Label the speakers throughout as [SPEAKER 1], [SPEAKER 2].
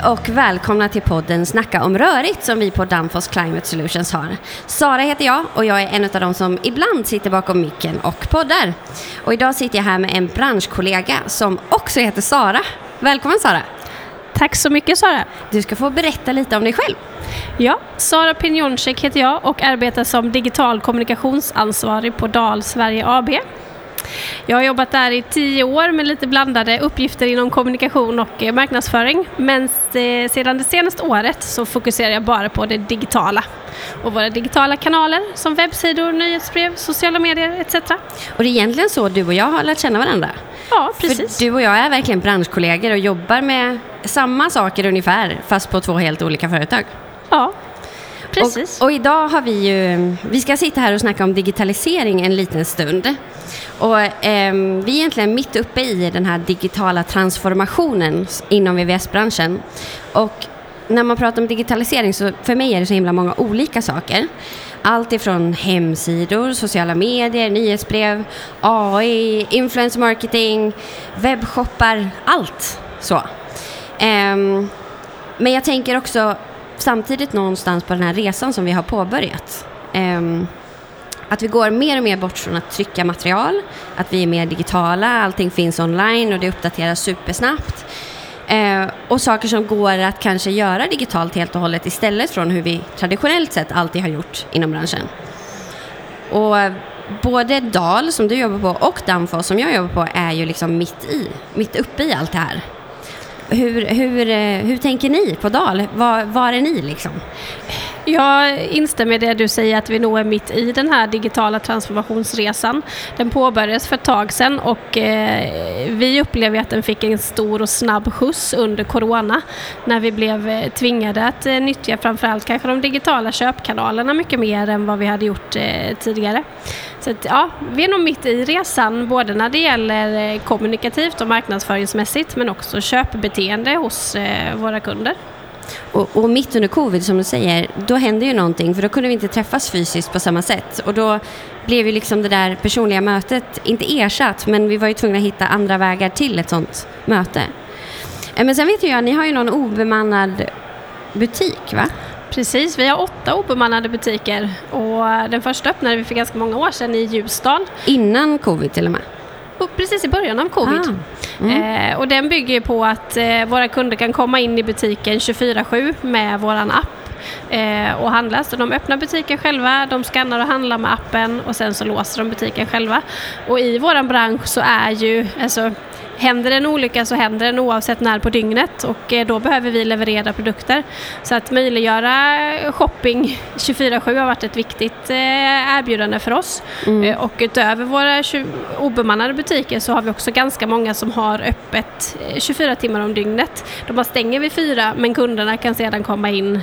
[SPEAKER 1] Hej och välkomna till podden Snacka om rörigt som vi på Danfoss Climate Solutions har. Sara heter jag och jag är en av de som ibland sitter bakom micken och poddar. Och idag sitter jag här med en branschkollega som också heter Sara. Välkommen Sara!
[SPEAKER 2] Tack så mycket Sara!
[SPEAKER 1] Du ska få berätta lite om dig själv.
[SPEAKER 2] Ja, Sara Pinjoncek heter jag och arbetar som digital kommunikationsansvarig på Dal Sverige AB. Jag har jobbat där i tio år med lite blandade uppgifter inom kommunikation och eh, marknadsföring. Men sedan det senaste året så fokuserar jag bara på det digitala och våra digitala kanaler som webbsidor, nyhetsbrev, sociala medier etc.
[SPEAKER 1] Och det är egentligen så du och jag har lärt känna varandra.
[SPEAKER 2] Ja, precis.
[SPEAKER 1] För du och jag är verkligen branschkollegor och jobbar med samma saker ungefär fast på två helt olika företag.
[SPEAKER 2] Ja, Precis.
[SPEAKER 1] Och, och, idag har vi ju, vi ska sitta här och snacka om digitalisering en liten stund. Och eh, vi är egentligen mitt uppe i den här digitala transformationen inom VVS-branschen. Och när man pratar om digitalisering så för mig är det så himla många olika saker. Allt ifrån hemsidor, sociala medier, nyhetsbrev, AI, influencer marketing, webbshoppar, allt så. Eh, men jag tänker också samtidigt någonstans på den här resan som vi har påbörjat. Ehm, att vi går mer och mer bort från att trycka material, att vi är mer digitala, allting finns online och det uppdateras supersnabbt. Eh, och saker som går att kanske göra digitalt helt och hållet istället från hur vi traditionellt sett alltid har gjort inom branschen. Och både Dal som du jobbar på och Danfoss som jag jobbar på är ju liksom mitt i, mitt uppe i allt det här. Hur, hur, eh, hur tänker ni på Dal? Var, var är ni liksom?
[SPEAKER 2] Jag instämmer i det du säger att vi nog är mitt i den här digitala transformationsresan. Den påbörjades för ett tag sedan och eh, vi upplever att den fick en stor och snabb skjuts under corona när vi blev eh, tvingade att eh, nyttja framförallt kanske de digitala köpkanalerna mycket mer än vad vi hade gjort eh, tidigare. Så att, ja, vi är nog mitt i resan både när det gäller eh, kommunikativt och marknadsföringsmässigt men också köpbeteende hos eh, våra kunder.
[SPEAKER 1] Och, och, mitt under covid, som du säger, då hände ju någonting för då kunde vi inte träffas fysiskt på samma sätt. Och då blev ju liksom det där personliga mötet, inte ersatt, men vi var ju tvungna att hitta andra vägar till ett sånt möte. Eh, men sen vet jag, ni har ju någon obemannad butik, va?
[SPEAKER 2] Precis, vi har åtta obemannade butiker och den första öppnade vi för ganska många år sedan i Ljusdal.
[SPEAKER 1] Innan covid till och med?
[SPEAKER 2] Precis i början av covid. Ah. Mm. Eh, och den bygger på att eh, våra kunder kan komma in i butiken 24-7 med våran app eh, och handla. Så de öppnar butiken själva, de skannar och handlar med appen och sen så låser de butiken själva. Och i våran bransch så är ju, alltså händer en olycka så händer den oavsett när på dygnet och eh, då behöver vi leverera produkter. Så att möjliggöra shopping 24-7 har varit ett viktigt eh, erbjudande för oss. Mm. Eh, och utöver våra obemannade butiker så har vi också ganska många som har öppet 24 timmar om dygnet. De stänger vid fyra men kunderna kan sedan komma in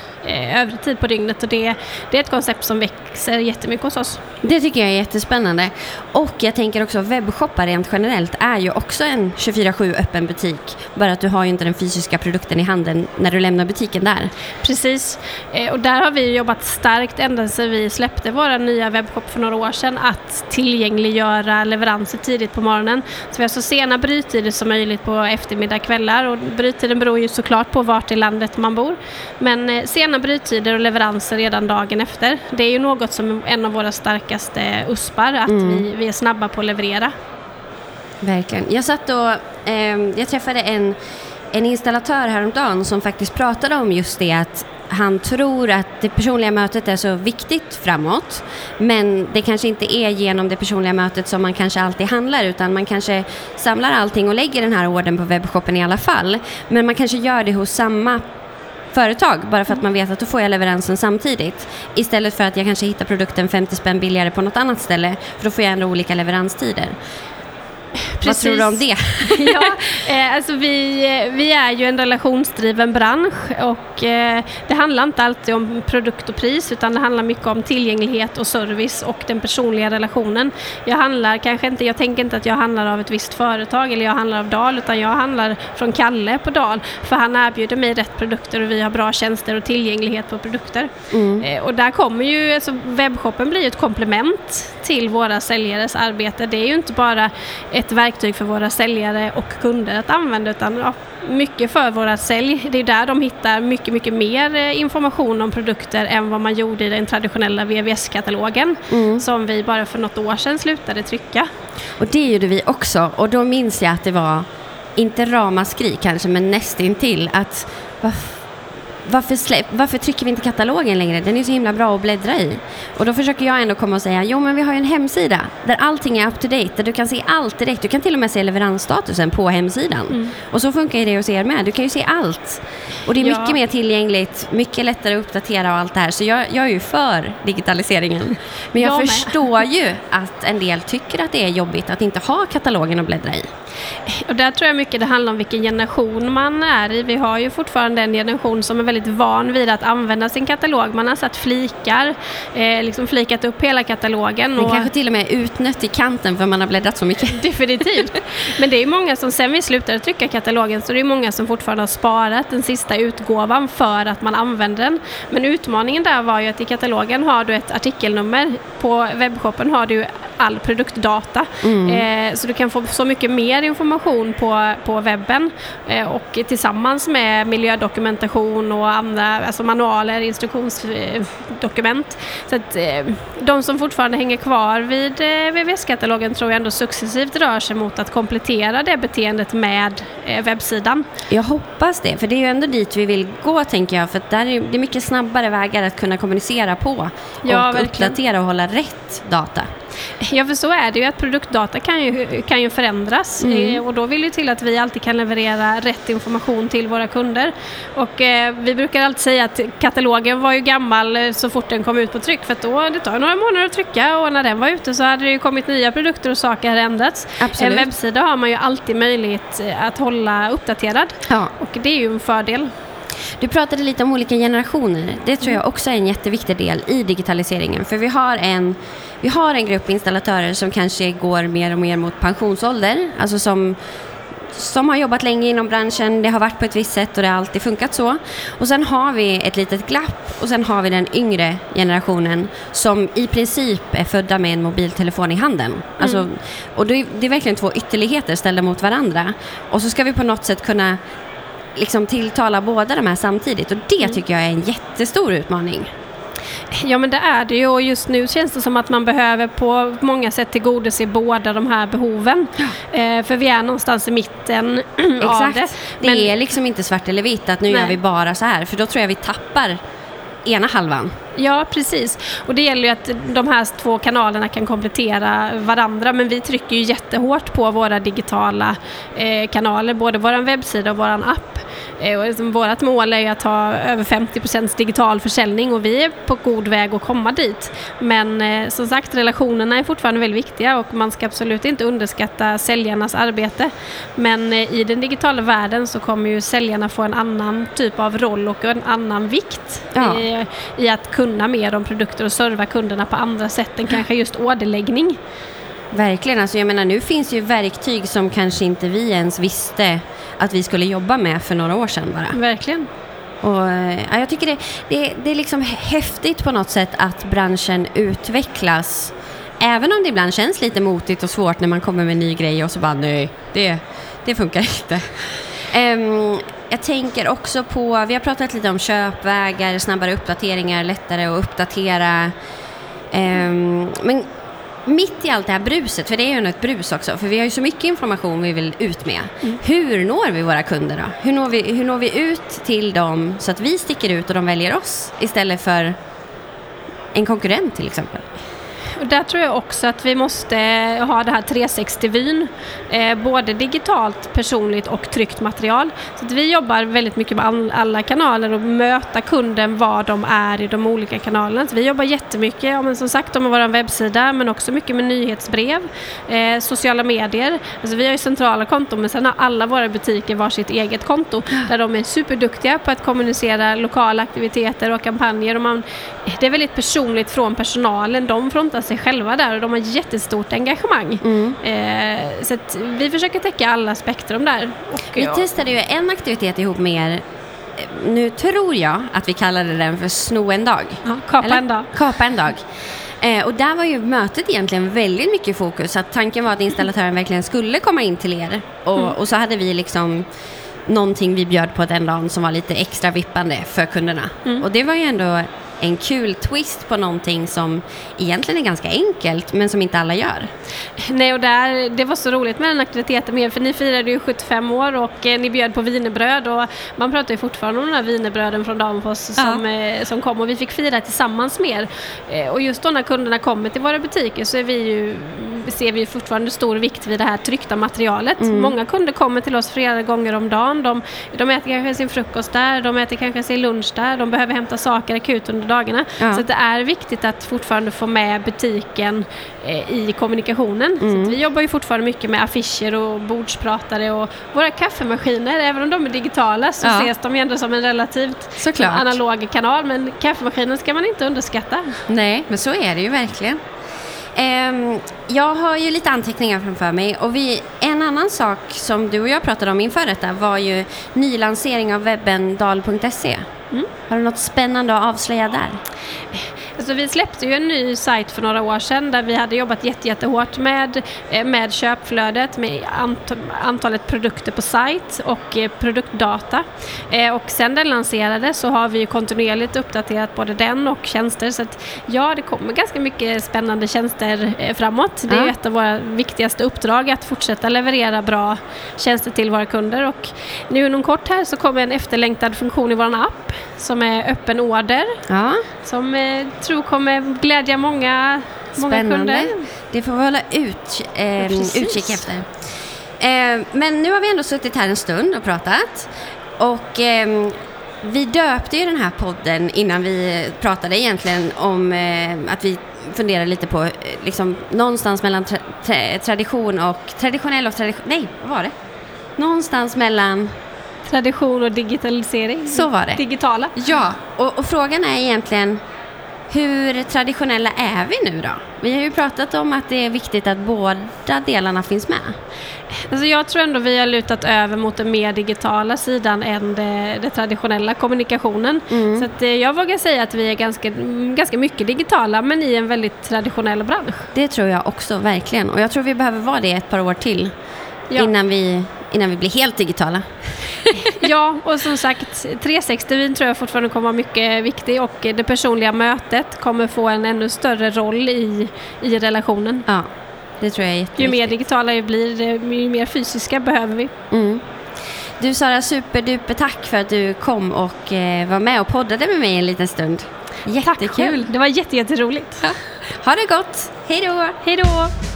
[SPEAKER 2] övrig tid på dygnet och det, det är ett koncept som växer jättemycket hos oss.
[SPEAKER 1] Det tycker jag är jättespännande. Och jag tänker också webbshoppar rent generellt är ju också en 24-7 öppen butik. Bara att du har ju inte den fysiska produkten i handen när du lämnar butiken där.
[SPEAKER 2] Precis, eh, och där har vi jobbat starkt ända sedan vi släppte vår nya webbshop för några år sedan att tillgängliggöra leveranser tidigt på morgonen. Så vi har så sena bryttider som möjligt på eftermiddag kvällar och bryttiden beror ju såklart på vart i landet man bor. Men eh, sena bryttider och leveranser redan dagen efter, det är ju något som är en av våra starkaste USPar, att mm. vi, vi är snabba på att leverera.
[SPEAKER 1] Verkligen. Jag satt och eh, jag träffade en, en installatör häromdagen som faktiskt pratade om just det att han tror att det personliga mötet är så viktigt framåt men det kanske inte är genom det personliga mötet som man kanske alltid handlar utan man kanske samlar allting och lägger den här orden på webbshoppen i alla fall men man kanske gör det hos samma företag bara för att man vet att då får jag leveransen samtidigt istället för att jag kanske hittar produkten 50 spänn billigare på något annat ställe för då får jag ändå olika leveranstider. Precis. Vad tror du om det?
[SPEAKER 2] ja, eh, alltså vi, vi är ju en relationsdriven bransch och eh, det handlar inte alltid om produkt och pris utan det handlar mycket om tillgänglighet och service och den personliga relationen. Jag handlar kanske inte, jag tänker inte att jag handlar av ett visst företag eller jag handlar av Dal utan jag handlar från Kalle på Dal för han erbjuder mig rätt produkter och vi har bra tjänster och tillgänglighet på produkter. Mm. Eh, och där kommer ju, alltså webbshoppen blir ett komplement till våra säljares arbete. Det är ju inte bara ett verktyg verktyg för våra säljare och kunder att använda utan ja, mycket för våra sälj. Det är där de hittar mycket, mycket mer eh, information om produkter än vad man gjorde i den traditionella VVS-katalogen mm. som vi bara för något år sedan slutade trycka.
[SPEAKER 1] Och det gjorde vi också och då minns jag att det var inte ramaskri kanske, men nästintill att varför, släpp, varför trycker vi inte katalogen längre? Den är så himla bra att bläddra i. Och då försöker jag ändå komma och säga, jo men vi har ju en hemsida där allting är up to date, där du kan se allt direkt. Du kan till och med se leveransstatusen på hemsidan. Mm. Och så funkar det hos er med. Du kan ju se allt. Och det är ja. mycket mer tillgängligt, mycket lättare att uppdatera och allt det här. Så jag, jag är ju för digitaliseringen. Men jag, jag förstår ju att en del tycker att det är jobbigt att inte ha katalogen att bläddra i.
[SPEAKER 2] Och där tror jag mycket det handlar om vilken generation man är i. Vi har ju fortfarande en generation som är väldigt van vid att använda sin katalog. Man har satt flikar, eh, liksom flikat upp hela katalogen.
[SPEAKER 1] Men och... kanske till och med utnött i kanten för man har bläddrat så mycket.
[SPEAKER 2] Definitivt. Men det är många som, sen vi slutade trycka katalogen, så det är många som fortfarande har sparat den sista utgåvan för att man använder den. Men utmaningen där var ju att i katalogen har du ett artikelnummer. På webbshoppen har du all produktdata. Mm. Eh, så du kan få så mycket mer information på, på webben eh, och tillsammans med miljödokumentation och andra alltså manualer, instruktionsdokument. Så att, eh, de som fortfarande hänger kvar vid eh, VVS-katalogen tror jag ändå successivt rör sig mot att komplettera det beteendet med eh, webbsidan.
[SPEAKER 1] Jag hoppas det, för det är ju ändå dit vi vill gå tänker jag, för där är det mycket snabbare vägar att kunna kommunicera på och ja, uppdatera och hålla rätt data.
[SPEAKER 2] Ja, för så är det ju att produktdata kan ju, kan ju förändras mm. Eh, och då vill det till att vi alltid kan leverera rätt information till våra kunder. Och eh, vi brukar alltid säga att katalogen var ju gammal eh, så fort den kom ut på tryck för att då, det tar några månader att trycka och när den var ute så hade det ju kommit nya produkter och saker hade ändrats.
[SPEAKER 1] Absolut.
[SPEAKER 2] En webbsida har man ju alltid möjlighet eh, att hålla uppdaterad ja. och det är ju en fördel.
[SPEAKER 1] Du pratade lite om olika generationer. Det tror jag också är en jätteviktig del i digitaliseringen. För vi har en, vi har en grupp installatörer som kanske går mer och mer mot pensionsålder. Alltså som, som har jobbat länge inom branschen, det har varit på ett visst sätt och det har alltid funkat så. Och sen har vi ett litet glapp och sen har vi den yngre generationen som i princip är födda med en mobiltelefon i handen. Alltså, mm. och det är, det är verkligen två ytterligheter ställda mot varandra. Och så ska vi på något sätt kunna liksom tilltala båda de här samtidigt och det mm. tycker jag är en jättestor utmaning.
[SPEAKER 2] Ja men det är det ju och just nu känns det som att man behöver på många sätt tillgodose båda de här behoven. Ja. Eh, för vi är någonstans i mitten av det.
[SPEAKER 1] Men... Det är liksom inte svart eller vitt att nu Nej. gör vi bara så här för då tror jag vi tappar ena halvan.
[SPEAKER 2] Ja, precis. Och det gäller ju att de här två kanalerna kan komplettera varandra. Men vi trycker ju jättehårt på våra digitala eh, kanaler, både vår webbsida och vår app. Eh, och liksom, vårt mål är att ha över 50% digital försäljning och vi är på god väg att komma dit. Men eh, som sagt, relationerna är fortfarande väldigt viktiga och man ska absolut inte underskatta säljarnas arbete. Men eh, i den digitala världen så kommer ju säljarna få en annan typ av roll och en annan vikt ja. i, i att kunna kunna mer om produkter och serva kunderna på andra sätt än kanske just orderläggning.
[SPEAKER 1] Verkligen, alltså jag menar nu finns ju verktyg som kanske inte vi ens visste att vi skulle jobba med för några år sedan bara.
[SPEAKER 2] Verkligen.
[SPEAKER 1] Och, ja, jag tycker det, det, det är liksom häftigt på något sätt att branschen utvecklas. Även om det ibland känns lite motigt och svårt när man kommer med en ny grej och så bara nej, det, det funkar inte. Um, jag tänker också på, vi har pratat lite om köpvägar, snabbare uppdateringar, lättare att uppdatera. Um, men mitt i allt det här bruset, för det är ju ett brus också, för vi har ju så mycket information vi vill ut med. Mm. Hur når vi våra kunder då? Hur når, vi, hur når vi ut till dem så att vi sticker ut och de väljer oss istället för en konkurrent till exempel?
[SPEAKER 2] Och där tror jag också att vi måste ha det här 360-vyn, eh, både digitalt, personligt och tryckt material. Så att vi jobbar väldigt mycket med alla kanaler och möta kunden var de är i de olika kanalerna. Så vi jobbar jättemycket, ja, men som sagt, med vår webbsida, men också mycket med nyhetsbrev, eh, sociala medier. Alltså vi har ju centrala konton, men sen har alla våra butiker var sitt eget konto, där de är superduktiga på att kommunicera lokala aktiviteter och kampanjer. Och man, det är väldigt personligt från personalen, de frontas sig själva där och de har jättestort engagemang. Mm. Eh, så vi försöker täcka alla spektrum där.
[SPEAKER 1] Och, vi ja. testade ju en aktivitet ihop med er nu tror jag att vi kallade den för Sno en dag.
[SPEAKER 2] Ja, kapa Eller? en dag.
[SPEAKER 1] Kapa en dag. Eh, och där var ju mötet egentligen väldigt mycket fokus. Att tanken var att installatören verkligen skulle komma in till er. Och,
[SPEAKER 2] Mm.
[SPEAKER 1] och så hade vi liksom någonting vi bjöd på den dagen som var lite extra vippande för kunderna.
[SPEAKER 2] Mm.
[SPEAKER 1] Och det var ju ändå en kul twist på någonting som egentligen är ganska enkelt men som inte alla gör.
[SPEAKER 2] Nej, och där, det var så roligt med den aktiviteten med för ni firade ju 75 år och eh, ni bjöd på wienerbröd och man pratar ju fortfarande om de här wienerbröden från Danfoss som, eh, som kom och vi fick fira tillsammans med er. Eh, och just då när kunderna kommer till våra butiker så är vi ju, ser vi fortfarande stor vikt vid det här tryckta materialet. Många kunder kommer till oss flera gånger om dagen. De, de äter kanske sin frukost där, de äter kanske sin lunch där, de behöver hämta saker akut under dagarna.
[SPEAKER 1] Ja.
[SPEAKER 2] Så det är viktigt att fortfarande få med butiken eh, i kommunikationen. Så att vi jobbar ju fortfarande mycket med affischer och bordspratare och våra kaffemaskiner, även om de är digitala så
[SPEAKER 1] Ja.
[SPEAKER 2] ses de ju ändå som en relativt
[SPEAKER 1] Såklart.
[SPEAKER 2] analog kanal. Men kaffemaskinen ska man inte underskatta.
[SPEAKER 1] Nej, men så är det ju verkligen. Ehm, jag har ju lite anteckningar framför mig och vi, en annan sak som du och jag pratade om inför detta var ju nylansering av webben dal.se. Mm. Har du något spännande att avslöja där?
[SPEAKER 2] Alltså vi släppte ju en ny sajt för några år sedan där vi hade jobbat jätte, jättehårt med, eh, med köpflödet, med ant antalet produkter på sajt och eh, produktdata. Eh, Och sen den lanserades så har vi kontinuerligt uppdaterat både den och tjänster så att ja, det kommer ganska mycket spännande tjänster framåt. Det är
[SPEAKER 1] Ja.
[SPEAKER 2] ett av våra viktigaste uppdrag att fortsätta leverera bra tjänster till våra kunder och nu inom kort här så kommer en efterlängtad funktion i vår app som är öppen order
[SPEAKER 1] Ja,
[SPEAKER 2] som eh, tror kommer glädja många, många
[SPEAKER 1] spännande.
[SPEAKER 2] kunder.
[SPEAKER 1] Det får vi hålla ut, ehm,
[SPEAKER 2] Precis.
[SPEAKER 1] utkik efter. Ehm, men nu har vi ändå suttit här en stund och pratat. Och ehm, vi döpte ju den här podden innan vi pratade egentligen om eh, att vi funderar lite på eh, liksom, någonstans mellan tra tra tradition och traditionell och tradition... Nej, vad var det? Någonstans mellan...
[SPEAKER 2] Tradition och digitalisering.
[SPEAKER 1] Så var det.
[SPEAKER 2] Digitala.
[SPEAKER 1] Ja, och, och frågan är egentligen hur traditionella är vi nu då? Vi har ju pratat om att det är viktigt att båda delarna finns med.
[SPEAKER 2] Alltså jag tror ändå vi har lutat över mot den mer digitala sidan än det, det traditionella kommunikationen.
[SPEAKER 1] Mm.
[SPEAKER 2] Så att, eh, jag vågar säga att vi är ganska, mm, ganska mycket digitala men i en väldigt traditionell bransch.
[SPEAKER 1] Det tror jag också, verkligen. Och jag tror vi behöver vara det ett par år till
[SPEAKER 2] Ja.
[SPEAKER 1] innan, vi, innan vi blir helt digitala.
[SPEAKER 2] Ja, och som sagt 360-vin tror jag fortfarande kommer vara mycket viktig och det personliga mötet kommer få en ännu större roll i, i relationen.
[SPEAKER 1] Ja, det tror jag är
[SPEAKER 2] Ju mer digitala vi blir, ju mer fysiska behöver vi.
[SPEAKER 1] Mm. Du Sara, superduper tack för att du kom och eh, var med och poddade med mig en liten stund.
[SPEAKER 2] Tack
[SPEAKER 1] Jättekul.
[SPEAKER 2] själv, det var jätte, jätteroligt.
[SPEAKER 1] Ha det gott. Hej då!
[SPEAKER 2] Hej då!